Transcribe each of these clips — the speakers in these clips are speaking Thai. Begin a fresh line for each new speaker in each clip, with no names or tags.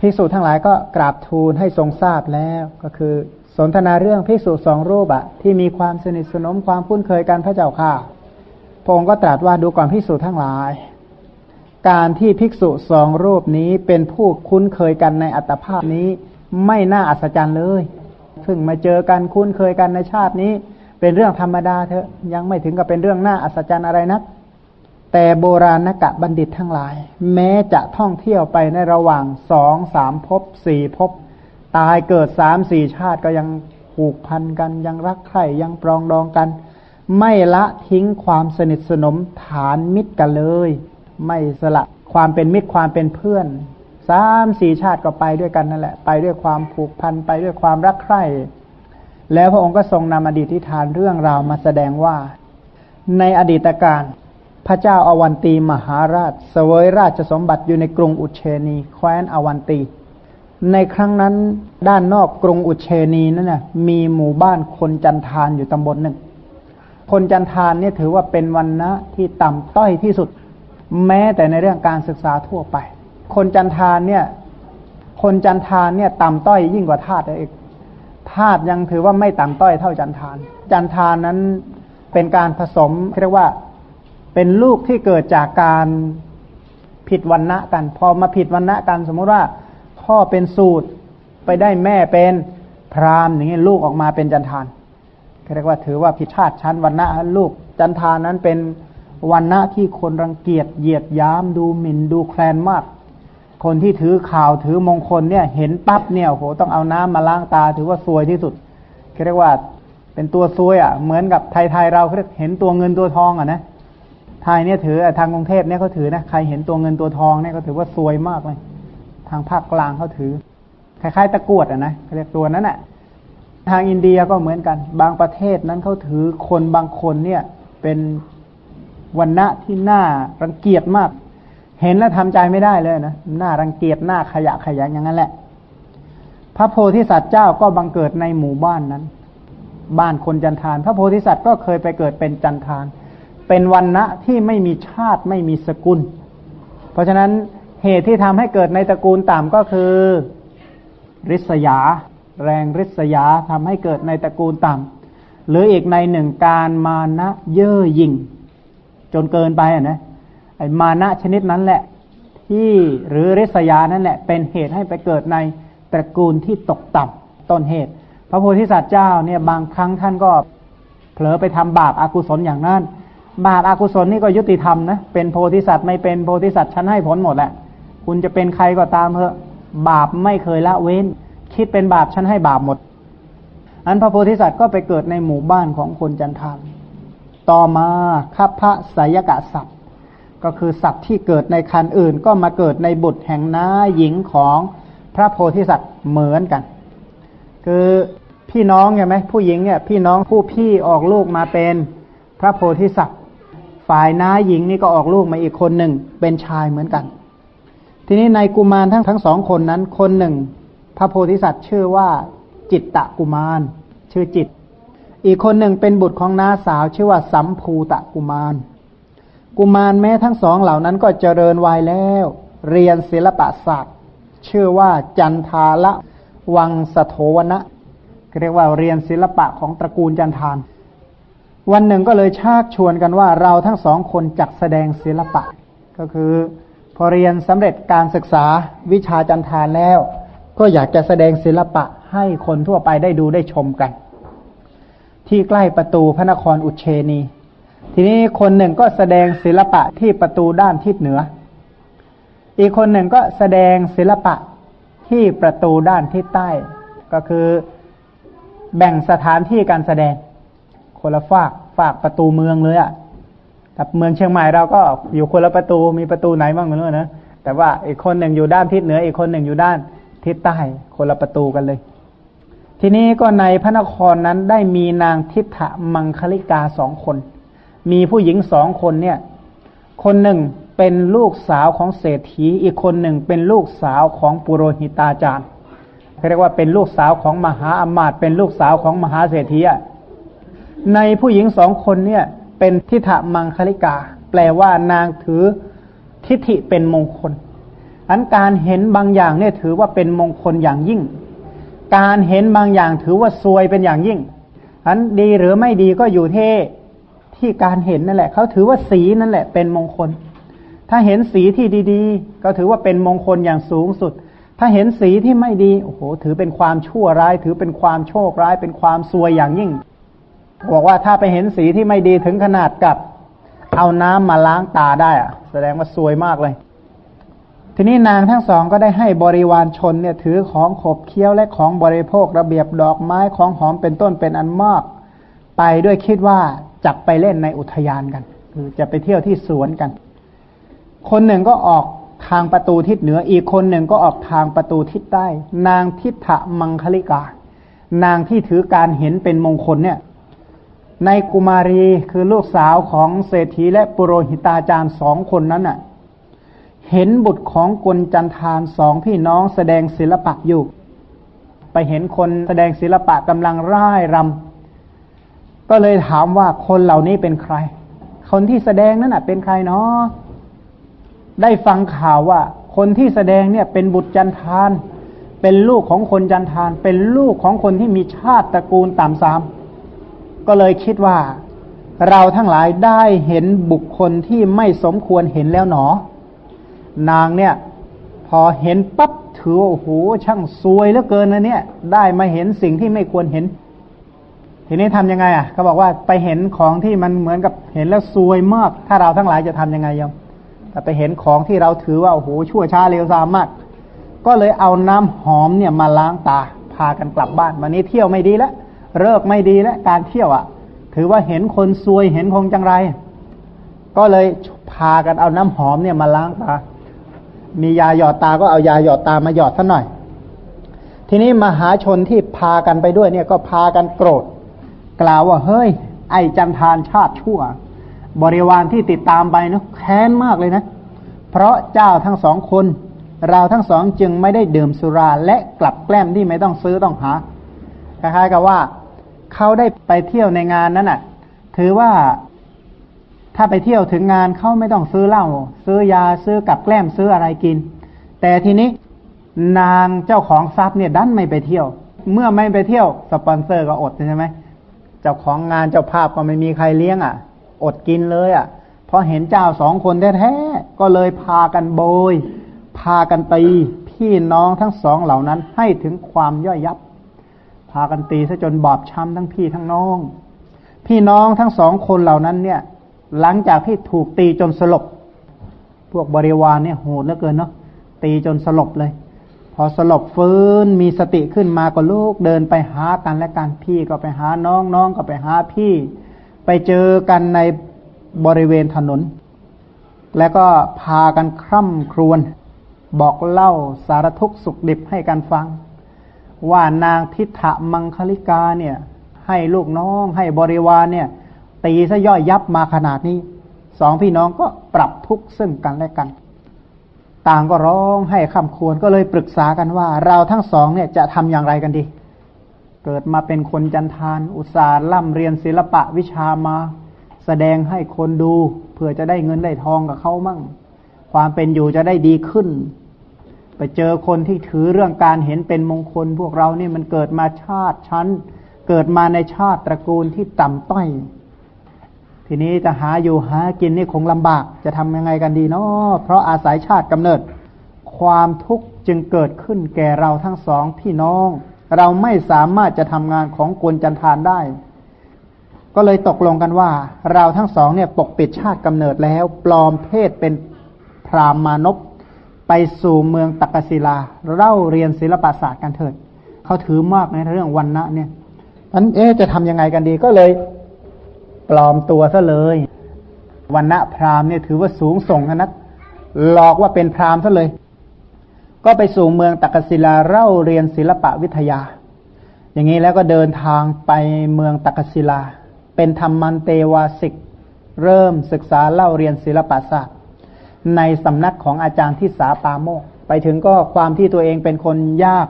ภิกษุทั้งหลายก็กราบทูลให้ทรงทราบแล้ว ก็คือ สนทนาเรื่องภิกษุสองรูปอะที่มีความสนิทสนมความคุ้นเคยกันพระเจ้าค่ะพระองค์ก็ตรัสว่าดูก่อนภิกษุทั้งหลาย การที่ภิกษุสองรูปนี้เป็นผู้คุ้นเคยกันในอัตภาพนี้ไม่น่าอัศจรรย์เลยเพิ่งมาเจอกันคุ้นเคยกันในชาตินี้ เป็นเรื่องธรรมดาเถอะยังไม่ถึงกับเป็นเรื่องน่าอัศจรรย์อะไรนัก แต่โบราณกะบัณฑิตทั้งหลาย แม้จะท่องเที่ยวไปในระหว่างสองสามภพสี่ภพตายเกิดสามสี่ชาติก็ยังผูกพันกันยังรักใคร่ยังปรองดองกัน ไม่ละทิ้งความสนิทสนมฐานมิตรกันเลย ไม่สละความเป็นมิตรความเป็นเพื่อนสามสี่ชาติก็ไปด้วยกันนั่นแหละ ไปด้วยความผูกพันไปด้วยความรักใคร่ แล้วพระองค์ก็ทรงนำอดีตที่ทานเรื่องราวมาแสดงว่า ในอดีตการ พระเจ้าอาวันตีมหาราชเสวยราชสมบัติอยู่ในกรุงอุเชนีแคว้นอวันตี ในครั้งนั้นด้านนอกกรุงอุเชนีนั่นนะมีหมู่บ้านคนจันทานอยู่ตำบลหนึ่ง คนจันทานเนี่ยถือว่าเป็นวันนะที่ต่ำต้อยที่สุด แม้แต่ในเรื่องการศึกษาทั่วไป คนจันทานเนี่ย คนจันทานเนี่ยต่ำต้อยยิ่งกว่าทาสเองทาสยังถือว่าไม่ต่ำต้อยเท่าจันทาน จันทานนั้นเป็นการผสมเรียกว่า เป็นลูกที่เกิดจากการผิดวันณะกัน พอมาผิดวันณะกัน สมมติว่า พ่อเป็นสูตรไปได้แม่เป็นพราหมณ์อย่างนี้ลูกออกมาเป็นจันทานเรียกว่าถือว่าผิดชาติชั้นวันณะลูกจันทานนั้นเป็นวันณะที่คนรังเกียจเหยียดย้มดูหมิ่นดูแคลนมาก คนที่ถือข่าวถือมงคลเนี่ย เห็นปั๊บเนี่ยโหต้องเอาน้ำมาล้างตา ถือว่าซวยที่สุดเรียกว่าเป็นตัวซวยอะ เหมือนกับไทยๆเราเรียกเห็นตัวเงินตัวทองอะนะ ไทยเนี่ยถือทางกรุงเทพเนี่ยเขาถือนะใครเห็นตัวเงินตัวทองเนี่ยเขาถือว่าซวยมากเลย ทางภาคกลางเขาถือ คล้ายๆ ตะกวดอะนะเรียกตัวนั้นอะ ทางอินเดียก็เหมือนกัน บางประเทศนั้นเขาถือคนบางคนเนี่ย เป็นวันณะที่น่ารังเกียจมาก เห็นแล้วทำใจไม่ได้เลยนะน่ารังเกียจหน้าขยะขยะอย่างนั้นแหละ พระโพธิสัตว์เจ้าก็บังเกิดในหมู่บ้านนั้น บ้านคนจันทาน พระโพธิสัตว์ก็เคยไปเกิดเป็นจันทาน เป็นวันณะที่ไม่มีชาติไม่มีสกุล เพราะฉะนั้นเหตุที่ทำให้เกิดในตระกูลต่ำก็คือ ริษยา แรงริษยาทำให้เกิดในตระกูลต่ำหรืออีกในหนึ่งการมานะเย่อหยิ่ง จนเกินไปอะนะไอ้มานะชนิดนั้นแหละ ที่หรือริษยานั่นแหละ เป็นเหตุให้ไปเกิดในตระกูลที่ตกต่ำต้นเหตุ พระโพธิสัตว์เจ้าเนี่ยบางครั้งท่านก็เผลอไปทำบาปอากุศลอย่างนั้น บาปอากุศลนี่ก็ยุติธรรมนะเป็นโพธิสัตว์ไม่เป็นโพธิสัตว์ฉันให้ผลหมดแหละ คุณจะเป็นใครก็ตามเถอะบาปไม่เคยละเว้น คิดเป็นบาปฉันให้บาปหมด อันพระโพธิสัตว์ก็ไปเกิดในหมู่บ้านของคนจันทานต่อมาคัพพระสายกะสัตว์ก็คือสัตว์ที่เกิดในคันอื่น ก็มาเกิดในบุตรแห่งน้าหญิงของพระโพธิสัตว์เหมือนกัน คือพี่น้องใช่ไหมผู้หญิงเนี่ยพี่น้องผู้พี่ออกลูกมาเป็นพระโพธิสัตว์ ฝ่ายน้าหญิงนี่ก็ออกลูกมาอีกคนหนึ่งเป็นชายเหมือนกัน ทีนี้ในกุมารทั้งทั้งสองคนนั้น คนหนึ่ง พระโพธิสัตว์ชื่อว่าจิตตะกุมาร ชื่อจิต อีกคนหนึ่งเป็นบุตรของน้าสาว ชื่อว่าสัมภูตะกุมาร กุมารแม้ทั้งสองเหล่านั้นก็เจริญวัยแล้ว เรียนศิลปศาสตร์ชื่อว่าจันทาละวังสโถวนะเรียกว่าเรียนศิลปะของตระกูลจันทาน วันหนึ่งก็เลยชักชวนกันว่าเราทั้งสองคนจักแสดงศิลปะ ก็คือพอเรียนสำเร็จการศึกษาวิชาจันทานแล้ว ก็อยากจะแสดงศิลปะให้คนทั่วไปได้ดูได้ชมกัน ที่ใกล้ประตูพระนครอุเชนี ทีนี้คนหนึ่งก็แสดงศิลปะที่ประตูด้านทิศเหนือ อีกคนหนึ่งก็แสดงศิลปะที่ประตูด้านทิศใต้ ก็คือแบ่งสถานที่การแสดงคนละฝาก ฝากประตูเมืองเลยอะ่ะแต่เมืองเชียงใหม่เราก็อยู่คนละประตูมีประตูไหนบ้างไม่รู้นะแต่ว่าอีกคนหนึ่งอยู่ด้านทิศเหนืออีกคนหนึ่งอยู่ด้านทิศใต้คนละประตูกันเลย ทีนี้ก็ในพระนครนั้นได้มีนางทิฏฐมังคลิกาสองคน มีผู้หญิงสองคนเนี่ย คนหนึ่งเป็นลูกสาวของเศรษฐี อีกคนหนึ่งเป็นลูกสาวของปุโรหิตาจารย์เรียกว่าเป็นลูกสาวของมหาอมาตย์เป็นลูกสาวของมหาเศรษฐีอะ ในผู้หญิงสองคนเนี่ย เป็นทิฏฐมังคลิกา แปลว่านางถือทิฏฐิเป็นมงคล อันการเห็นบางอย่างเนี่ยถือว่าเป็นมงคลอย่างยิ่ง การเห็นบางอย่างถือว่าซวยเป็นอย่างยิ่ง อันดีหรือไม่ดีก็อยู่ที่ที่การเห็นนั่นแหละเขาถือว่าสีนั่นแหละเป็นมงคล ถ้าเห็นสีที่ดีๆ ก็ถือว่าเป็นมงคลอย่างสูงสุด ถ้าเห็นสีที่ไม่ดีโอ้โหถือเป็นความชั่วร้าย ถือเป็นความโชคร้ายเป็นความซวยอย่างยิ่ง บอกว่าถ้าไปเห็นสีที่ไม่ดีถึงขนาดกับเอาน้ำมาล้างตาได้อะแสดงว่าซวยมากเลย ทีนี้นางทั้งสองก็ได้ให้บริวารชนเนี่ยถือของขบเคี้ยวและของบริโภคระเบียบดอกไม้ของหอมเป็นต้นเป็นอันมาก ไปด้วยคิดว่าจับไปเล่นในอุทยานกัน คือจะไปเที่ยวที่สวนกัน คนหนึ่งก็ออกทางประตูทิศเหนืออีกคนหนึ่งก็ออกทางประตูทิศใต้ นางทิฏฐมังคลิกา นางที่ถือการเห็นเป็นมงคลเนี่ย ในกุมารีคือลูกสาวของเศรษฐีและปุโรหิตาจารย์สองคนนั้นน่ะ เห็นบุตรของกลจันทานสองพี่น้องแสดงศิลปะอยู่ ไปเห็นคนแสดงศิลปะกำลังร่ายรำก็เลยถามว่าคนเหล่านี้เป็นใคร คนที่แสดงนั้นน่ะ เป็นใครเนาะได้ฟังข่าวว่า คนที่แสดงเนี่ยเป็นบุตรจันทาน เป็นลูกของคนจันทาน เป็นลูกของคนที่มีชาติตระกูลต่ำสาม ก็เลยคิดว่า เราทั้งหลายได้เห็นบุคคลที่ไม่สมควรเห็นแล้วหนอ นางเนี่ย พอเห็นปั๊บถือโอ้โหช่างซวยเหลือเกินนะเนี่ย ได้มาเห็นสิ่งที่ไม่ควรเห็น ทีนี้ทำยังไงอะเขาบอกว่าไปเห็นของที่มันเหมือนกับเห็นแล้วซวยมาก ถ้าเราทั้งหลายจะทํำยังไงยมแต่ไปเห็นของที่เราถือว่าโอ้โหชั่วช้าเร็วซามมากก็เลยเอาน้ำหอมเนี่ยมาล้างตา พากันกลับบ้าน วันนี้เที่ยวไม่ดีแล้ว เลิกไม่ดีแล้วการเที่ยวอะ ถือว่าเห็นคนซวยเห็นคงจังไร ก็เลยพากันเอาน้ำหอมเนี่ยมาล้างตา มียาหยอดตาก็เอายาหยอดตามาหยอดซะหน่อย ทีนี้มหาชนที่พากันไปด้วยเนี่ยก็พากันโกรธ กล่าวว่าเฮ้ย ไอจันทานชาติชั่ว บริวารที่ติดตามไปนะแค้นมากเลยนะ เพราะเจ้าทั้งสองคน เราทั้งสองจึงไม่ได้ดื่มสุราและกลับแกล้มที่ไม่ต้องซื้อต้องหาคล้ายๆกับว่า เขาได้ไปเที่ยวในงานนั้นน่ะ ถือว่าถ้าไปเที่ยวถึงงานเขาไม่ต้องซื้อเหล้าซื้อยาซื้อกับแกล้มซื้ออะไรกิน แต่ทีนี้นางเจ้าของทรัพย์เนี่ยดันไม่ไปเที่ยว เมื่อไม่ไปเที่ยวสปอนเซอร์ก็อดใช่ไหมเจ้าของงานเจ้าภาพก็ไม่มีใครเลี้ยงอะ อดกินเลยอะ่ะพอเห็นเจ้าสองคนแท้ๆก็เลยพากันโบย พากันตีพี่น้องทั้งสองเหล่านั้นให้ถึงความย่อยยับากันตีซะจนบอบช้ำทั้งพี่ทั้งน้อง พี่น้องทั้งสองคนเหล่านั้นเนี่ย หลังจากที่ถูกตีจนสลบ พวกบริวารเนี่ยโหดเหลือเกินเนาะตีจนสลบเลย พอสลบฟื้นมีสติขึ้นมาก็ลูกเดินไปหากันและกันพี่ก็ไปหาน้องน้องก็ไปหาพี่ ไปเจอกันในบริเวณถนน แล้วก็พากันคร่ำครวญบอกเล่าสารทุกข์สุขดิบให้กันฟัง ว่านางทิฏฐมังคลิกาเนี่ย ให้ลูกน้องให้บริวารเนี่ย ตีซะย่อยยับมาขนาดนี้สองพี่น้องก็ปรับทุกข์ซึ่งกันและกัน ต่างก็ร้องให้คำควรก็เลยปรึกษากันว่า เราทั้งสองเนี่ยจะทำอย่างไรกันดี เกิดมาเป็นคนจันทานอุตสาห์ล่ำเรียนศิลปะวิชามา แสดงให้คนดู เพื่อจะได้เงินได้ทองกับเขามั่ง ความเป็นอยู่จะได้ดีขึ้น ไปเจอคนที่ถือเรื่องการเห็นเป็นมงคล พวกเรานี่มันเกิดมาชาติชั้น เกิดมาในชาติตระกูลที่ต่ำต้อย ทีนี้จะหาอยู่หากินนี่คงลำบาก จะทำยังไงกันดีเนาะเพราะอาศัยชาติกำเนิด ความทุกข์จึงเกิดขึ้นแก่เราทั้งสองพี่น้อง เราไม่สามารถจะทำงานของกวนจันทานได้ ก็เลยตกลงกันว่า เราทั้งสองเนี่ยปกปิดชาติกำเนิดแล้ว ปลอมเพศเป็นพรามานพ ไปสู่เมืองตักศิลาเล่าเรียนศิลปศาสตร์กันเถิดเขาถือมากในเรื่องวันณะเนี่ยนั้นเอ๊จะทำยังไงกันดีก็เลยปลอมตัวซะเลยวันณะพราหมณ์เนี่ยถือว่าสูงส่งนักหลอกว่าเป็นพราหมณ์ซะเลย ก็ไปสู่เมืองตักศิลาเล่าเรียนศิลปะวิทยา อย่างนี้แล้วก็เดินทางไปเมืองตักศิลา เป็นธรรมันเตวาสิก เริ่มศึกษาเล่าเรียนศิลปศาสตร์ ในสำนักของอาจารย์ทิสาปาโมก ไปถึงก็ความที่ตัวเองเป็นคนยาก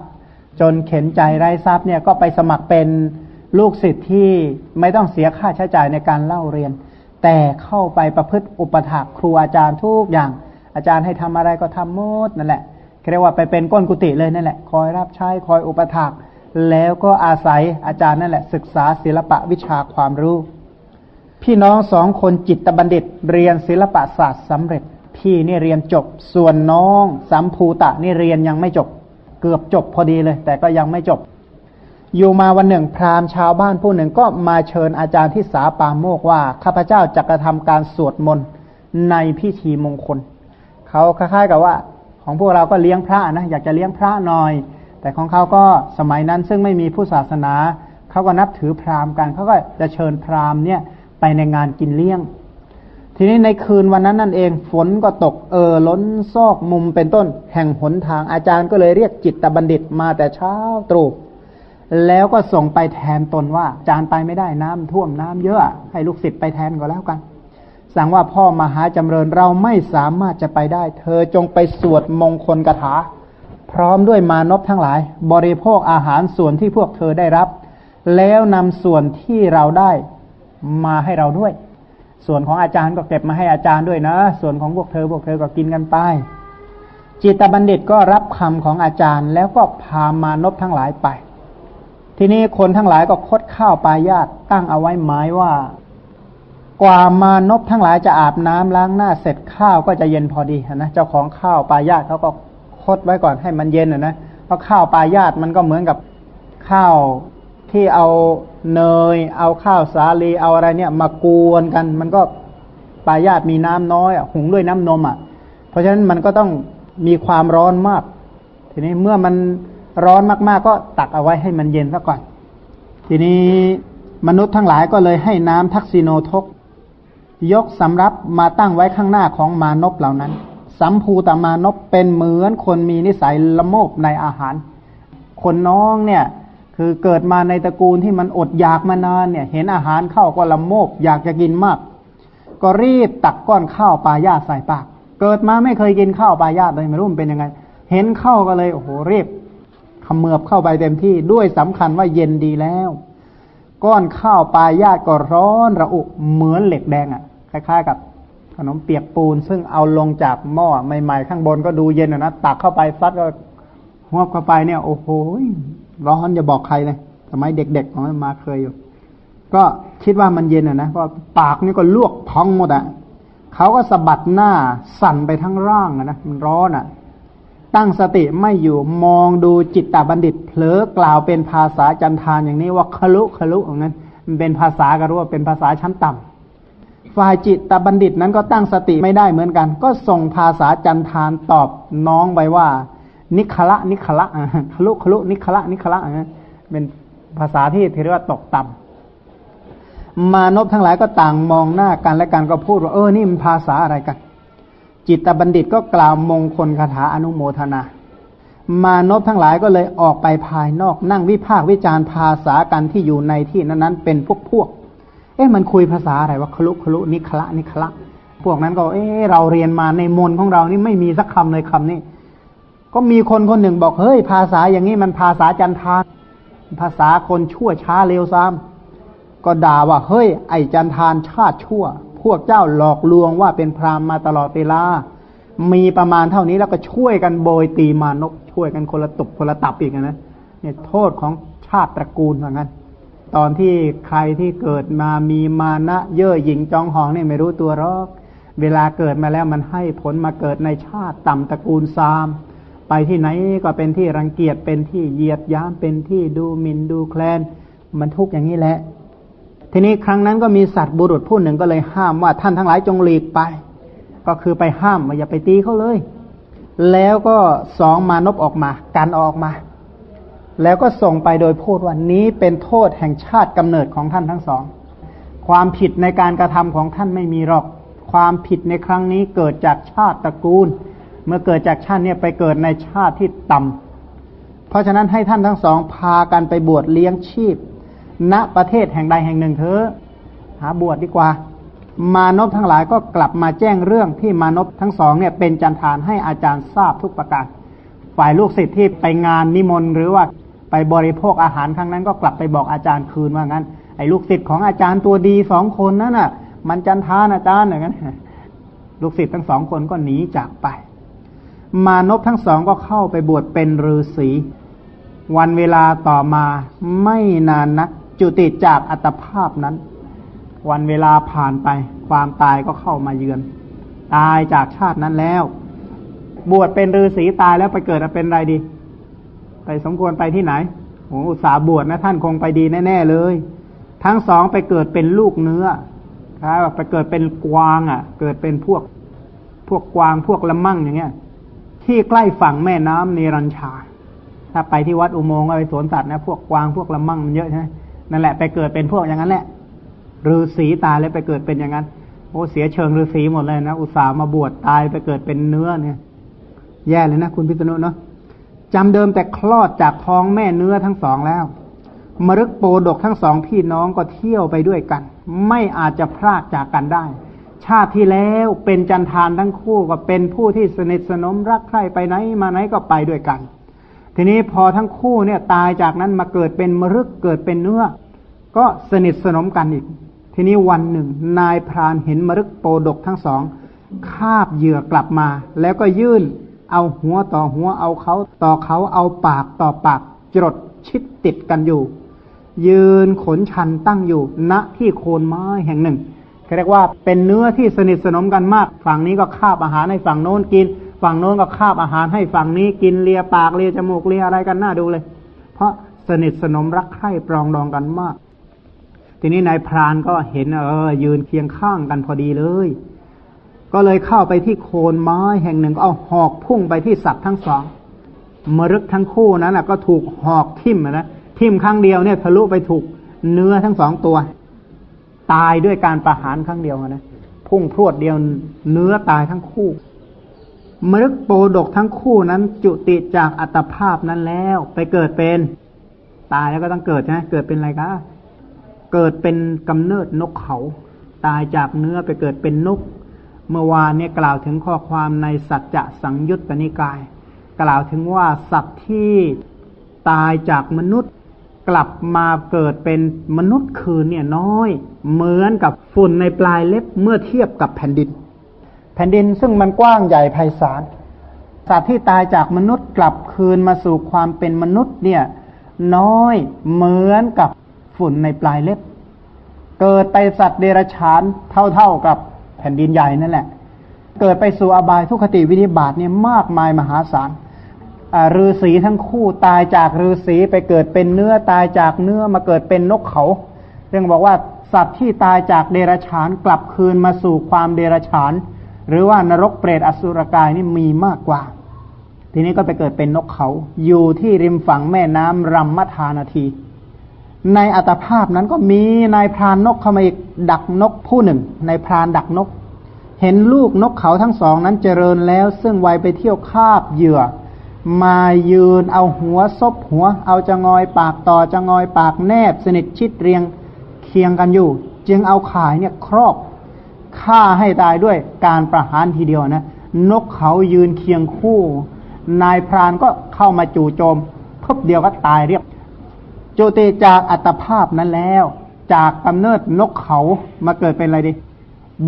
จนเข็นใจไร้ทรัพย์เนี่ยก็ไปสมัครเป็นลูกศิษย์ที่ไม่ต้องเสียค่าใช้จ่ายในการเล่าเรียน แต่เข้าไปประพฤติอุปถากครูอาจารย์ทุกอย่าง อาจารย์ให้ทำอะไรก็ทำหมดนั่นแหละเรียกว่าไปเป็นก้นกุฏิเลยนั่นแหละ คอยรับใช้คอยอุปถากแล้วก็อาศัยอาจารย์นั่นแหละ ศึกษาศิลปะวิชาความรู้ พี่น้องสองคนจิตบัณฑิตเรียนศิลปศาสตร์สำเร็จ พี่นี่เรียนจบ ส่วนน้องสัมภูตะนี่เรียนยังไม่จบ เกือบจบพอดีเลย แต่ก็ยังไม่จบ อยู่มาวันหนึ่งพราหมณ์ชาวบ้านผู้หนึ่งก็มาเชิญอาจารย์ที่สาปามโมกว่าข้าพเจ้าจะกระทำการสวดมนต์ในพิธีมงคล เขาคล้ายๆกับว่า ของพวกเราก็เลี้ยงพระนะอยากจะเลี้ยงพระหน่อย แต่ของเขาก็สมัยนั้นซึ่งไม่มีผู้ศาสนาเขาก็นับถือพราหมณ์กันเขาก็จะเชิญพราหมณ์เนี่ยไปในงานกินเลี้ยง ทีนี้ในคืนวันนั้นนั่นเองฝนก็ตกเออล้นซอกมุมเป็นต้น แห่งหนทางอาจารย์ก็เลยเรียกจิตตบัณฑิตมาแต่เช้าตรู่แล้วก็ส่งไปแทนตนว่า อาจารย์ไปไม่ได้น้ำท่วมน้ำเยอะ ให้ลูกศิษย์ไปแทนก็แล้วกัน สั่งว่าพ่อมหาจำเริญเราไม่สามารถจะไปได้ เธอจงไปสวดมงคลกถา พร้อมด้วยมานพทั้งหลาย บริโภคอาหารส่วนที่พวกเธอได้รับ แล้วนำส่วนที่เราได้มาให้เราด้วย ส่วนของอาจารย์ก็เก็บมาให้อาจารย์ด้วยนะ ส่วนของพวกเธอพวกเธอก็กินกันไปจิตบัณฑิตก็รับคำของอาจารย์ แล้วก็พามานพทั้งหลายไป ทีนี้คนทั้งหลายก็คดข้าวปลายาตตั้งเอาไว้หมายว่า กว่ามานพทั้งหลายจะอาบน้ำล้างหน้าเสร็จข้าวก็จะเย็นพอดีนะเจ้าของข้าวปลายาตเขาก็คดไว้ก่อนให้มันเย็นนะเพราะข้าวปลายาตมันก็เหมือนกับข้าวที่เอา เนย เอาข้าวสาลีเอาอะไรเนี่ย มากวนกัน มันก็ปลายาตมีน้ำน้อยหุงด้วยน้ำนมอะ เพราะฉะนั้นมันก็ต้องมีความร้อนมาก ทีนี้เมื่อมันร้อนมากๆ ก็ตักเอาไว้ให้มันเย็นซะก่อน ทีนี้มนุษย์ทั้งหลายก็เลยให้น้ำทักษิโนทก ยกสำรับมาตั้งไว้ข้างหน้าของมานพเหล่านั้น สัมภูตมานพเป็นเหมือนคนมีนิสัยละโมบในอาหาร คนน้องเนี่ย คือเกิดมาในตระกูลที่มันอดอยากมานานเนี่ย เห็นอาหารเข้าก็ละโมบอยากจะกินมาก ก็รีบตักก้อนข้าวปลายาใส่ปาก เกิดมาไม่เคยกินข้าวปลายาเลยไม่รู้มันเป็นยังไง เห็นเข้าก็เลยโอ้โหรีบขมือบเข้าไปเต็มที่ด้วยสำคัญว่าเย็นดีแล้ว ก้อนข้าวปลายาก็ร้อนระอุเหมือนเหล็กแดงอะ่ะคล้ายๆกับขนมเปียกปูน ซึ่งเอาลงจากหม้อใหม่ๆ ข้างบนก็ดูเย็นนะตักเข้าไปซัดก็หัวเข้าไปเนี่ย โอ้โห ร้อนอย่าบอกใครเลยสมัยเด็กๆของมาเคยอยู่ ก็คิดว่ามันเย็นอะนะเพราะปากนี่ก็ลวกพองหมดอะเขาก็สะบัดหน้าสั่นไปทั้งร่างอะนะมันร้อนอะ ตั้งสติไม่อยู่มองดูจิตตบัณฑิตเผลอกล่าวเป็นภาษาจันทานอย่างนี้ว่าคลุคลุอย่างนั้น มันเป็นภาษาก็รู้ว่าเป็นภาษาชั้นต่ำฝ่ายจิตตบัณฑิตนั้นก็ตั้งสติไม่ได้เหมือนกัน ก็ส่งภาษาจันทานตอบน้องไปว่า นิคละนิคละคลุคลุนิคละนิคละเป็นภาษาที่เรียกว่าตกต่ำมานพทั้งหลายก็ต่างมองหน้ากันและกันก็พูดว่าเออนี่มันภาษาอะไรกัน จิตตบัณฑิตก็กล่าวมงคลคาถาอนุโมทนามานพทั้งหลายก็เลยออกไปภายนอกนั่งวิพากษ์วิจารณ์ภาษากันที่อยู่ในที่นั้นๆ เป็นพวกพวก เอ๊ะมันคุยภาษาอะไรว่าคลุคลุนิคละนิคละ พวกนั้นก็ เอ๊ะเราเรียนมาในมนของเรานี่ไม่มีสักคำเลยคำนี้ ก็มีคนคนหนึ่งบอกเฮ้ยภาษาอย่างนี้มันภาษาจันทาน ภาษาคนชั่วช้าเร็วซ้ำก็ด่าว่าเฮ้ย ไอจันทานชาติชั่ว พวกเจ้าหลอกลวงว่าเป็นพรามมาตลอดเวลา มีประมาณเท่านี้แล้วก็ช่วยกันโบยตีมานกช่วยกันคนละตบคนละตับอีกนะเนี่ยโทษของชาติตระกูลเหมือนกันตอนที่ใครที่เกิดมามีมานะเย่อหยิ่งจองหองเนี่ยไม่รู้ตัวหรอก เวลาเกิดมาแล้วมันให้ผลมาเกิดในชาติต่ำตระกูลซาม ไปที่ไหนก็เป็นที่รังเกียจเป็นที่เหยียดย้ำเป็นที่ดูหมิ่นดูแคลน มันทุกข์อย่างนี้แหละ ทีนี้ครั้งนั้นก็มีสัตว์บุรุษผู้หนึ่งก็เลยห้ามว่าท่านทั้งหลายจงหลีกไป ก็คือไปห้ามว่าอย่าไปตีเขาเลย แล้วก็สองมานพออกมากันออกมา แล้วก็ส่งไปโดยพูดว่านี้เป็นโทษแห่งชาติกำเนิดของท่านทั้งสอง ความผิดในการกระทำของท่านไม่มีหรอก ความผิดในครั้งนี้เกิดจากชาติตระกูล เมื่อเกิดจากชาติเนี่ยไปเกิดในชาติที่ต่ำเพราะฉะนั้นให้ท่านทั้งสองพากันไปบวชเลี้ยงชีพ ณประเทศแห่งใดแห่งหนึ่งเถอะหาบวชดดีกว่า มานพทั้งหลายก็กลับมาแจ้งเรื่องที่มานพทั้งสองเนี่ยเป็นจันทานให้อาจารย์ทราบทุกประการฝ่ายลูกศิษย์ที่ไปงานนิมนต์หรือว่าไปบริโภคอาหารครั้งนั้นก็กลับไปบอกอาจารย์คืนว่างั้น ไอ้ลูกศิษย์ของอาจารย์ตัวดีสองคนนั้นน่ะ มันจันทานอาจารย์อย่างนั้นลูกศิษย์ทั้งสองคนก็หนีจากไป มานพทั้งสองก็เข้าไปบวชเป็นฤาษีวันเวลาต่อมาไม่นานนัก จุติจากอัตภาพนั้น วันเวลาผ่านไป ความตายก็เข้ามาเยือน ตายจากชาตินั้นแล้ว บวชเป็นฤาษีตายแล้วไปเกิดเป็นอะไรดี ไปสมควรไปที่ไหนโอ้อุตสาบวชนะท่านคงไปดีแน่ ๆ เลย ทั้งสองไปเกิดเป็นลูกเนื้อครับไปเกิดเป็นกวางอะ เกิดเป็นพวก พวกกวางพวกละมั่งอย่างเงี้ย ที่ใกล้ฝั่งแม่น้ำเนรัญชา ถ้าไปที่วัดอุโมงค์ไปสวนสัตว์นะพวกกวางพวกละมั่งมันเยอะใช่ไหมนั่นแหละไปเกิดเป็นพวกอย่างนั้นแหละฤาษีตายแล้วไปเกิดเป็นอย่างนั้นโอ้เสียเชิงฤาษีหมดเลยนะอุตส่าห์มาบวชตายไปเกิดเป็นเนื้อเนี่ย แย่เลยนะคุณพิษณุเนาะจำเดิมแต่คลอดจากท้องแม่เนื้อทั้งสองแล้ว มรึกโปดกทั้งสองพี่น้องก็เที่ยวไปด้วยกัน ไม่อาจจะพลากจากกันได้ ชาติที่แล้วเป็นจันทานทั้งคู่ก็เป็นผู้ที่สนิทสนมรักใคร่ไปไหนมาไหนก็ไปด้วยกัน ทีนี้พอทั้งคู่เนี่ยตายจากนั้นมาเกิดเป็นมรึกเกิดเป็นเนื้อ ก็สนิทสนมกันอีก ทีนี้วันหนึ่ง นายพรานเห็นมรึกโปดกทั้งสองคาบเหยื่อกลับมา แล้วก็ยื่น เอาหัวต่อหัวเอาเขาต่อเขาเอาปากต่อปากจดชิดติดกันอยู่ ยืนขนชันตั้งอยู่ณที่โคนไม้แห่งหนึ่ง เรียกว่าเป็นเนื้อที่สนิทสนมกันมาก ฝั่งนี้ก็คาบอาหารให้ฝั่งโน้นกิน ฝั่งโน้นก็คาบอาหารให้ฝั่งนี้กินเลียปากเลียจมูกเลียอะไรกันน่าดูเลย เพราะสนิทสนมรักใคร่ปรองดองกันมาก ทีนี้นายพรานก็เห็นเออ ยืนเคียงข้างกันพอดีเลย ก็เลยเข้าไปที่โคนไม้แห่งหนึ่งเอาหอกพุ่งไปที่สัตว์ทั้งสองมรึกทั้งคู่นั้นก็ถูกหอกทิ่มนะทิ่มครั้งเดียวเนี่ยทะลุไปถูกเนื้อทั้งสองตัว ตายด้วยการประหารครั้งเดียวนะพุ่งพรวดเดียวเนื้อตายทั้งคู่ มรึกโปดกทั้งคู่นั้น จุติจากอัตภาพนั้นแล้ว ไปเกิดเป็น ตายแล้วก็ต้องเกิดใช่ไหมเกิดเป็นอะไรคะเกิดเป็นกำเนิดนกเขา ตายจากเนื้อไปเกิดเป็นนก เมื่อวานเนี่ยกล่าวถึงข้อความในสัจจะสังยุตตนิกาย กล่าวถึงว่าสัตว์ที่ตายจากมนุษย์ กลับมาเกิดเป็นมนุษย์คืนเนี่ยน้อย เหมือนกับฝุ่นในปลายเล็บเมื่อเทียบกับแผ่นดิน แผ่นดินซึ่งมันกว้างใหญ่ไพศาลสัตว์ที่ตายจากมนุษย์กลับคืนมาสู่ความเป็นมนุษย์เนี่ย น้อยเหมือนกับฝุ่นในปลายเล็บ เกิดไปสัตว์เดรัจฉานเท่าๆกับแผ่นดินใหญ่นั่นแหละ เกิดไปสู่อบายทุคติวินิบาตเนี่ยมากมายมหาศาล ฤาษีทั้งคู่ตายจากฤาษีไปเกิดเป็นเนื้อตายจากเนื้อมาเกิดเป็นนกเขา เรื่องบอกว่าสัตว์ที่ตายจากเดรัจฉานกลับคืนมาสู่ความเดรัจฉาน หรือว่านรกเปรตอสุรกายนี่มีมากกว่า ทีนี้ก็ไปเกิดเป็นนกเขา อยู่ที่ริมฝั่งแม่น้ำรัมมทานาที ในอัตภาพนั้นก็มีนายพรานนกเข้ามาอีกดักนกผู้หนึ่งในพรานดักนก เห็นลูกนกเขาทั้งสองนั้นเจริญแล้ว ซึ่งไวไปเที่ยวคาบเหยื่อ มายืนเอาหัวซบหัว เอาจะงอยปากต่อจะงอยปากแนบ สนิทชิดเรียงเคียงกันอยู่ จึงเอาขายเนี่ยครอบฆ่าให้ตายด้วยการประหารทีเดียวนะ นกเขายืนเคียงคู่ นายพรานก็เข้ามาจู่โจมพบเดียวก็ตายเรียบจุติจากอัตภาพนั้นแล้ว จากกำเนิดนกเขามาเกิดเป็นอะไรดี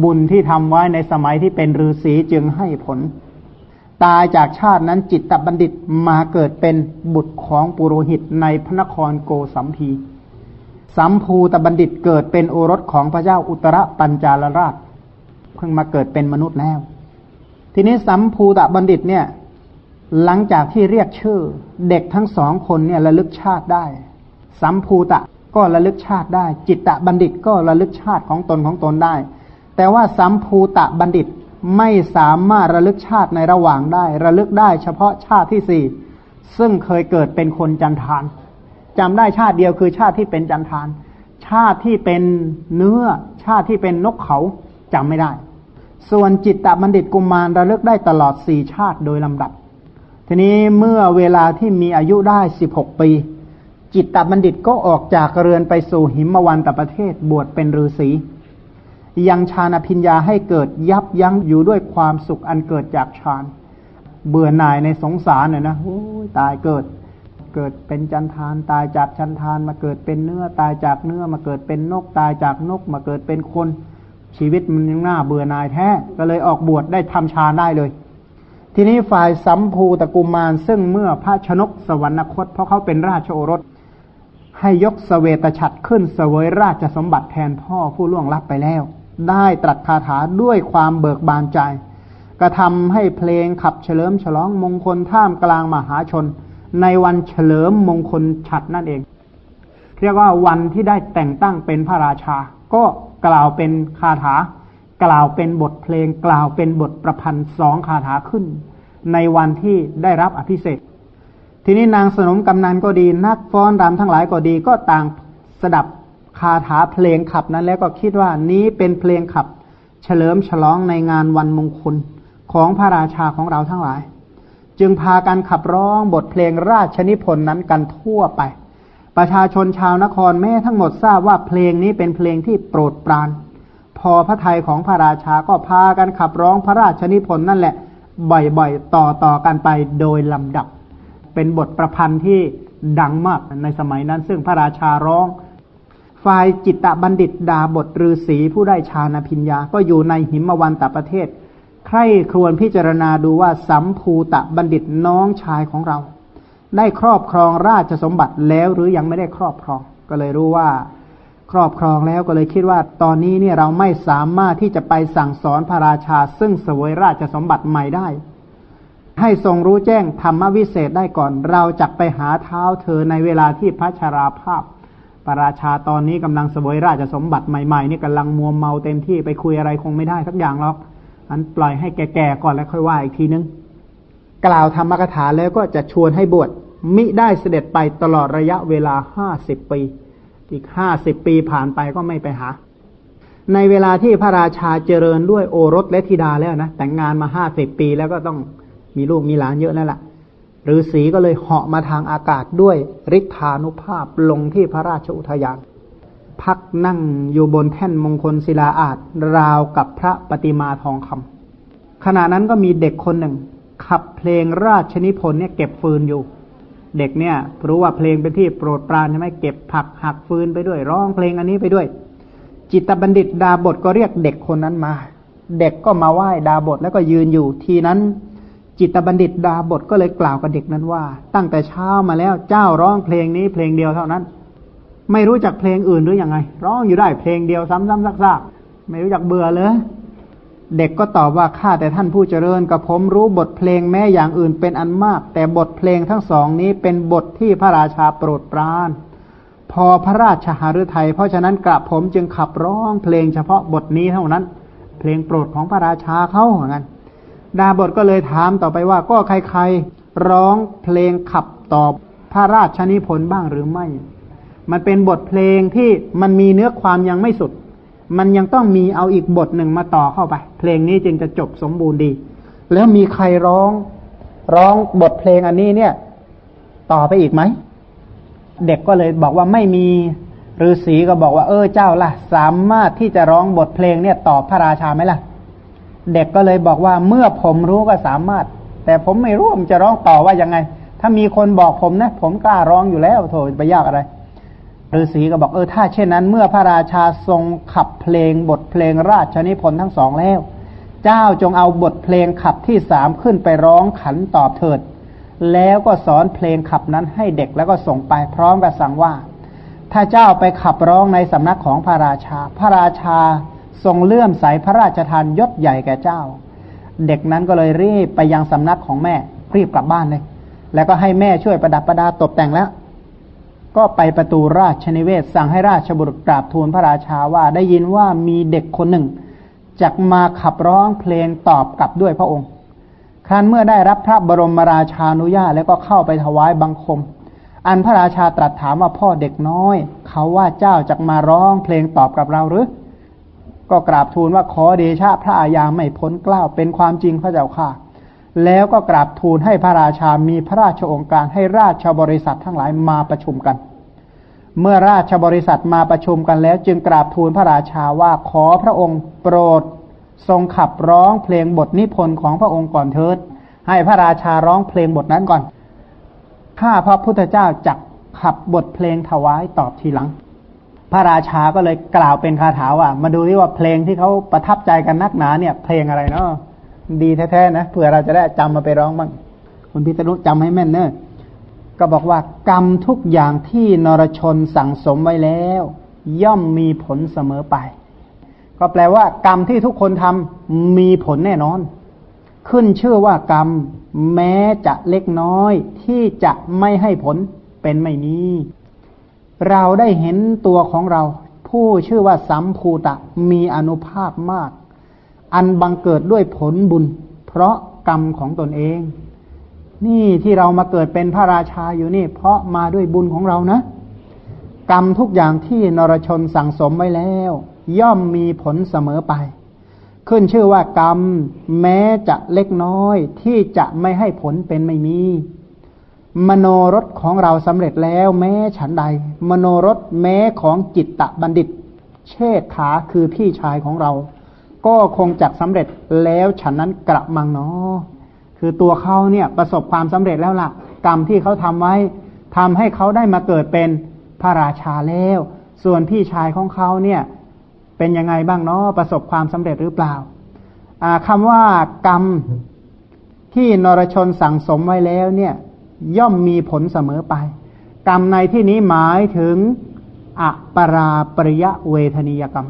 บุญที่ทำไว้ในสมัยที่เป็นฤาษีจึงให้ผล ตายจากชาตินั้นจิตตบัณฑิตมาเกิดเป็นบุตรของปุโรหิตในพระนครโกสัมพีสัมภูตบัณฑิตเกิดเป็นโอรสของพระเจ้าอุตรปัญจาลราชเพิ่งมาเกิดเป็นมนุษย์แล้ว ทีนี้สัมภูตบัณฑิตเนี่ย หลังจากที่เรียกชื่อ เด็กทั้งสองคนเนี่ยระลึกชาติได้ สัมภูตะก็ระลึกชาติได้ จิตตะบัณฑิตก็ระลึกชาติของตนของตนได้ แต่ว่าสัมภูตะบัณฑิต ไม่สามารถระลึกชาติในระหว่างได้ ระลึกได้เฉพาะชาติที่สี่ซึ่งเคยเกิดเป็นคนจันทานจำได้ชาติเดียวคือชาติที่เป็นจันทาน ชาติที่เป็นเนื้อชาติที่เป็นนกเขาจำไม่ได้ ส่วนจิตตบัณฑิตกุมารระลึกได้ตลอดสี่ชาติโดยลำดับ ทีนี้เมื่อเวลาที่มีอายุได้สิบหกปี จิตตบัณฑิตก็ออกจากเรือนไปสู่หิมวันตประเทศบวชเป็นฤาษี ยังฌานพิญญาให้เกิดยับยั้งอยู่ด้วยความสุขอันเกิดจากฌานเบื่อหน่ายในสงสารเนี่ยนะโอ้ยตายเกิด เกิดเป็นจันทาน ตายจากจันทานมาเกิดเป็นเนื้อ ตายจากเนื้อมาเกิดเป็นนก ตายจากนกมาเกิดเป็นคน ชีวิตมันยังน่าเบื่อหน่ายแท้ก็เลยออกบวชได้ทำฌานได้เลย ทีนี้ฝ่ายสัมภูตะกุมารซึ่งเมื่อพระชนกสวรรคต เพราะเขาเป็นราชโอรส ให้ยกสเสวตฉัตรขึ้นเสวยราชสมบัติแทนพ่อผู้ล่วงลับไปแล้ว ได้ตรัสคาถาด้วยความเบิกบานใจ กระทำให้เพลงขับเฉลิมฉลองมงคลท่ามกลางมหาชน ในวันเฉลิมมงคลฉัตรนั่นเอง เรียกว่าวันที่ได้แต่งตั้งเป็นพระราชา ก็กล่าวเป็นคาถา กล่าวเป็นบทเพลง กล่าวเป็นบทประพันธ์สองคาถาขึ้น ในวันที่ได้รับอภิเษกทีนี้นางสนมกำนันก็ดี นักฟ้อนรำทั้งหลายก็ดีก็ต่างสดับ คาถาเพลงขับนั้น แล้วก็คิดว่านี้เป็นเพลงขับ เฉลิมฉลองในงานวันมงคลของพระราชาของเราทั้งหลาย จึงพากันขับร้องบทเพลงราชนิพนธ์นั้นกันทั่วไป ประชาชนชาวนครแม้ทั้งหมดทราบว่าเพลงนี้เป็นเพลงที่โปรดปราน พอพระทัยของพระราชาก็พากันขับร้องพระราชนิพนธ์นั่นแหละ บ่อยๆ ต่อๆกันไปโดยลำดับ เป็นบทประพันธ์ที่ดังมากในสมัยนั้น ซึ่งพระราชาร้อง ฝ่ายจิตตบัณฑิตดาบทฤาษีผู้ได้ฌานพิญญา ก็อยู่ในหิมวันตประเทศ ใครครวญพิจารณาดูว่าสัมภูตะบัณฑิตน้องชายของเรา ได้ครอบครองราชสมบัติแล้วหรือยังไม่ได้ครอบครอง ก็เลยรู้ว่า ครอบครองแล้วก็เลยคิดว่าตอนนี้เนี่ยเราไม่สามารถที่จะไปสั่งสอนพระราชา ซึ่งเสวยราชสมบัติใหม่ได้ ให้ทรงรู้แจ้งธรรมวิเศษได้ก่อน เราจะไปหาเท้าเธอในเวลาที่พระชราภาพ พระราชาตอนนี้กำลังเสวยราชสมบัติใหม่ๆนี่กำลังมัวเมาเต็มที่ไปคุยอะไรคงไม่ได้สักอย่างหรอกอันปล่อยให้แก่ๆก่อนแล้วค่อยว่าอีกทีนึง กล่าวธรรมกถาแล้วก็จะชวนให้บวชมิได้เสด็จไปตลอดระยะเวลาห้าสิบปี อีกห้าสิบปีผ่านไปก็ไม่ไปหา ในเวลาที่พระราชาเจริญด้วยโอรสและธิดาแล้วนะแต่งงานมาห้าสิบปีแล้วก็ต้องมีลูกมีหลานเยอะแล้วล่ะ ฤาษีก็เลยเหาะมาทางอากาศด้วยฤทธานุภาพลงที่พระราชอุทยาน พักนั่งอยู่บนแท่นมงคลศิลาอาจราวกับพระปฏิมาทองคำขณะนั้นก็มีเด็กคนหนึ่ง ขับเพลงราชนิพนธ์เนี่ยเก็บฟืนอยู่ เด็กเนี่ยรู้ว่าเพลงเป็นที่โปรดปรานใช่ไหมเก็บผักหักฟืนไปด้วย ร้องเพลงอันนี้ไปด้วย จิตบัณฑิตดาบทก็เรียกเด็กคนนั้นมา เด็กก็มาไหว้ดาบทแล้วก็ยืนอยู่ทีนั้น จิตบัณฑิตดาบทก็เลยกล่าวกับเด็กนั้นว่า ตั้งแต่เช้ามาแล้วเจ้าร้องเพลงนี้เพลงเดียวเท่านั้น ไม่รู้จักเพลงอื่นหรืออยังไง ร้องอยู่ได้เพลงเดียวซ้ำๆซากๆไม่รู้จักเบื่อเลยเด็กก็ตอบว่าข้าแต่ท่านผู้เจริญกับผมรู้บทเพลงแม้อย่างอื่นเป็นอันมาก แต่บทเพลงทั้งสองนี้เป็นบทที่พระราชาโปรดปราน พอพระราชหฤทัยเพราะฉะนั้นกระผมจึงขับร้องเพลงเฉพาะบทนี้เท่านั้น เพลงโปรดของพระราชาเขาเหมือนกัน ดาบทก็เลยถามต่อไปว่า ก็ใครๆร้องเพลงขับตอบพระราชนิพนธ์บ้างหรือไม่ มันเป็นบทเพลงที่มันมีเนื้อความยังไม่สุด มันยังต้องมีเอาอีกบทหนึ่งมาต่อเข้าไป เพลงนี้จึงจะจบสมบูรณ์ดี แล้วมีใครร้องร้องบทเพลงอันนี้เนี่ย ต่อไปอีกไหม เด็กก็เลยบอกว่าไม่มีฤาษีก็บอกว่า เออเจ้าล่ะ สามารถที่จะร้องบทเพลงเนี่ยตอบพระราชาไหมล่ะ เด็กก็เลยบอกว่าเมื่อผมรู้ก็สามารถ แต่ผมไม่รู้ผมจะร้องต่อว่ายังไง ถ้ามีคนบอกผมนะ ผมกล้าร้องอยู่แล้วโถไปยากอะไรฤาษีก็บอกเออถ้าเช่นนั้น เมื่อพระราชาทรงขับเพลงบทเพลงราชนิพนธ์ทั้งสองแล้ว เจ้าจงเอาบทเพลงขับที่สามขึ้นไปร้องขันตอบเถิด แล้วก็สอนเพลงขับนั้นให้เด็กแล้วก็ส่งไปพร้อมกับสั่งว่า ถ้าเจ้าไปขับร้องในสำนักของพระราชา พระราชา ทรงเลื่อมใสพระราชทานยศใหญ่แก่เจ้า เด็กนั้นก็เลยรีบไปยังสำนักของแม่ รีบกลับบ้านเลย แล้วก็ให้แม่ช่วยประดับประดาตกแต่งแล้ว ก็ไปประตูราชนิเวศ สั่งให้ราชบุตรกราบทูลพระราชาว่าได้ยินว่ามีเด็กคนหนึ่งจะมาขับร้องเพลงตอบกลับด้วยพระองค์ ครั้นเมื่อได้รับพระบรมราชานุญาตแล้วก็เข้าไปถวายบังคม อันพระราชาตรัสถามว่าพ่อเด็กน้อย เขาว่าเจ้าจะมาร้องเพลงตอบกับเราหรือ ก็กราบทูลว่าขอเดชะพระอาญาไม่พ้นเกล้าเป็นความจริงพระเจ้าค่ะ แล้วก็กราบทูลให้พระราชามีพระราชองค์การให้ราชบริษัททั้งหลายมาประชุมกัน เมื่อราชบริษัทมาประชุมกันแล้ว จึงกราบทูลพระราชาว่าขอพระองค์โปรด ทรงขับร้องเพลงบทนิพนธ์ของพระองค์ก่อนเถิด ให้พระราชาร้องเพลงบทนั้นก่อนข้าพระพุทธเจ้าจักขับบทเพลงถวายตอบทีหลัง พระราชาก็เลยกล่าวเป็นคาถาว่ามาดูที่ว่าเพลงที่เขาประทับใจกันนักหนาเนี่ย เพลงอะไรเนาะดีแท้ๆนะเผื่อเราจะได้จำมาไปร้องบ้างคุณพิตรุจำให้แม่นเนอะก็บอกว่ากรรมทุกอย่างที่นรชนสั่งสมไว้แล้ว ย่อมมีผลเสมอไป ก็แปลว่า กรรมที่ทุกคนทำมีผลแน่นอน ขึ้นชื่อว่ากรรม แม้จะเล็กน้อยที่จะไม่ให้ผลเป็นไม่มี เราได้เห็นตัวของเรา ผู้ชื่อว่าสัมภูตะมีอนุภาพมาก อันบังเกิดด้วยผลบุญ เพราะกรรมของตนเอง นี่ที่เรามาเกิดเป็นพระราชาอยู่นี่ เพราะมาด้วยบุญของเรานะ กรรมทุกอย่างที่นรชนสั่งสมไว้แล้ว ย่อมมีผลเสมอไป ขึ้นชื่อว่ากรรม แม้จะเล็กน้อยที่จะไม่ให้ผลเป็นไม่มี มโนรสของเราสำเร็จแล้วแม้ฉันใด มโนรสแม้ของจิตตะบัณฑิต เชษขาคือพี่ชายของเรา ก็คงจะสำเร็จแล้วฉันนั้นกระมังเนาะคือตัวเขาเนี่ยประสบความสำเร็จแล้วละ่ะ กรรมที่เขาทำไว้ทำให้เขาได้มาเกิดเป็นพระราชาแล้ว ส่วนพี่ชายของเขาเนี่ยเป็นยังไงบ้างเนาะประสบความสำเร็จหรือเปล่าคำว่ากรรมที่นรชนสั่งสมไว้แล้วเนี่ย ย่อมมีผลเสมอไป กรรมในที่นี้หมายถึงอปราปริยะเวทนียกรรม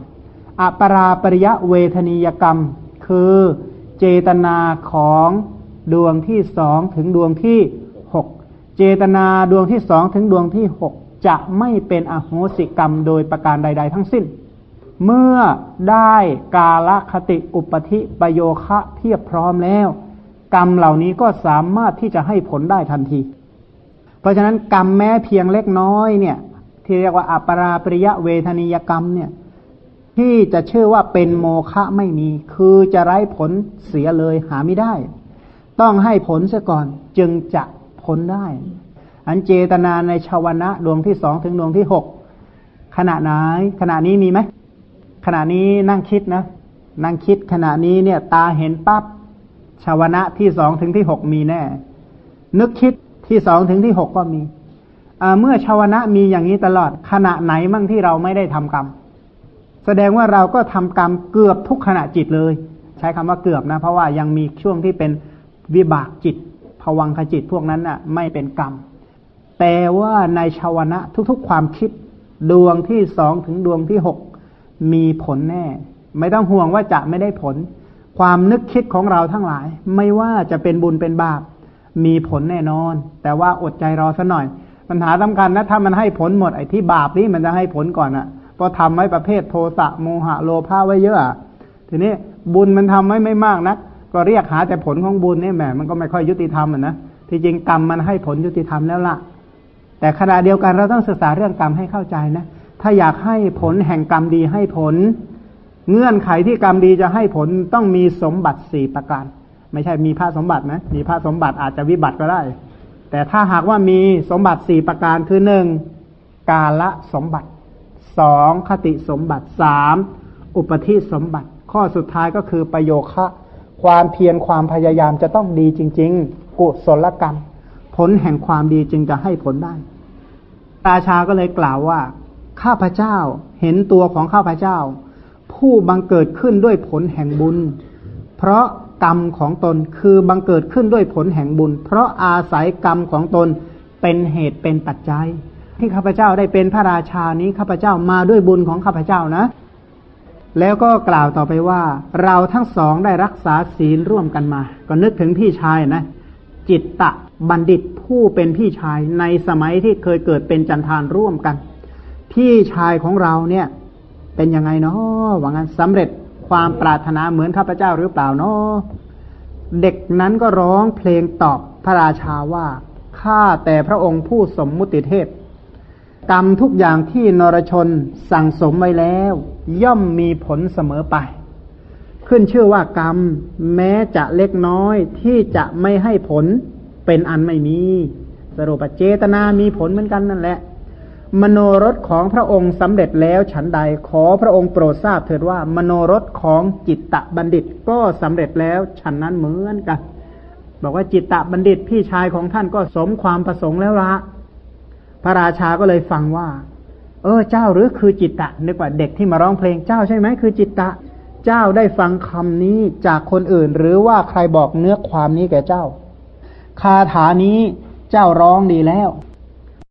อปราปริยะเวทนียกรรม คือเจตนาของดวงที่สองถึงดวงที่หกเจตนาดวงที่สองถึงดวงที่หกจะไม่เป็นอโหสิกรรมโดยประการใด ๆ ทั้งสิ้น เมื่อได้กาลคติอุปธิปโยคะเทียบพร้อมแล้ว กรรมเหล่านี้ก็สามารถที่จะให้ผลได้ทันที เพราะฉะนั้นกรรมแม้เพียงเล็กน้อยเนี่ย ที่เรียกว่าอัปราปริยะเวทนิยกรรมเนี่ย ที่จะชื่อว่าเป็นโมฆะไม่มี คือจะไร้ผลเสียเลยหาไม่ได้ ต้องให้ผลซะก่อนจึงจะพ้นได้ อันเจตนาในชาวนะดวงที่สองถึงดวงที่หกขณะไหนขณะนี้มีไหมขณะนี้นั่งคิดนะ นั่งคิดขณะนี้เนี่ย ตาเห็นปั๊บ ชาวนะที่สองถึงที่หกมีแน่ นึกคิดที่สองถึงที่หกก็มีเมื่อชาวนะมีอย่างนี้ตลอดขณะไหนมั่งที่เราไม่ได้ทำกรรม แสดงว่าเราก็ทำกรรมเกือบทุกขณะจิตเลย ใช้คำว่าเกือบนะ เพราะว่ายังมีช่วงที่เป็นวิบากจิตผวังขจิตพวกนั้นน่ะ ไม่เป็นกรรม แต่ว่าในชาวนะทุกๆความคิดดวงที่สองถึงดวงที่หกมีผลแน่ ไม่ต้องห่วงว่าจะไม่ได้ผล ความนึกคิดของเราทั้งหลาย ไม่ว่าจะเป็นบุญเป็นบาป มีผลแน่นอน แต่ว่าอดใจรอสัหน่อย ปัญหาสำคัญนะถ้ามันให้ผลหมดไอ้ที่บาปนี่มันจะให้ผลก่อนอะ่ะพอทำไว้ประเภทโทสะโมหะโลภะไว้เยอะ ทีนี้บุญมันทำไว้ไม่มากนัก ก็เรียกหาแต่ผลของบุญนี่แหมมันก็ไม่ค่อยยุติธรรมอะนะที่จริงกรรมมันให้ผลยุติธรรมแล้วละ่ะ แต่ขณะเดียวกันเราต้องศึกษาเรื่องกรรมให้เข้าใจนะ ถ้าอยากให้ผลแห่งกรรมดีให้ผล เงื่อนไขที่กรรมดีจะให้ผลต้องมีสมบัติสี่ประการ ไม่ใช่มีพระสมบัตินะ มีพระสมบัติอาจจะวิบัติก็ได้ แต่ถ้าหากว่ามีสมบัติสี่ประการคือหนึ่งกาละสมบัติสองคติสมบัติสามอุปธิสมบัติ ข้อสุดท้ายก็คือประโยคะ ความเพียรความพยายามจะต้องดีจริง ๆ กุศลกรรม ผลแห่งความดีจึงจะให้ผลได้ราชาก็เลยกล่าวว่า ข้าพเจ้าเห็นตัวของข้าพเจ้า ผู้บังเกิดขึ้นด้วยผลแห่งบุญ เพราะกรรมของตนคือบังเกิดขึ้นด้วยผลแห่งบุญ เพราะอาศัยกรรมของตนเป็นเหตุเป็นปัจจัย ที่ข้าพเจ้าได้เป็นพระราชานี้ข้าพเจ้ามาด้วยบุญของข้าพเจ้านะ แล้วก็กล่าวต่อไปว่า เราทั้งสองได้รักษาศีลร่วมกันมา ก็นึกถึงพี่ชายนะ จิตตะบัณฑิตผู้เป็นพี่ชายในสมัยที่เคยเกิดเป็นจันทานร่วมกัน พี่ชายของเราเนี่ย เป็นยังไงเนาะว่างั้นสำเร็จความปรารถนาเหมือนข้าพเจ้าหรือเปล่าเนาะเด็กนั้นก็ร้องเพลงตอบพระราชาว่าข้าแต่พระองค์ผู้สมมุติเทพ กรรมทุกอย่างที่นรชนสั่งสมไว้แล้ว ย่อมมีผลเสมอไป ขึ้นชื่อว่ากรรม แม้จะเล็กน้อยที่จะไม่ให้ผลเป็นอันไม่มี สรุปเจตนามีผลเหมือนกันนั่นแหละ มโนรสของพระองค์สำเร็จแล้วฉันใดขอพระองค์โปรดทราบเถิดว่า มโนรสของจิตตะบัณฑิตก็สำเร็จแล้วฉันนั้นเหมือนกัน บอกว่าจิตตะบัณฑิตพี่ชายของท่านก็สมความประสงค์แล้วละพระราชาก็เลยฟังว่า เออเจ้าหรือคือจิตตะนึกว่าเด็กที่มาร้องเพลงเจ้าใช่ไหมคือจิตตะ เจ้าได้ฟังคำนี้จากคนอื่น หรือว่าใครบอกเนื้อความนี้แก่เจ้าคาถานี้เจ้าร้องดีแล้ว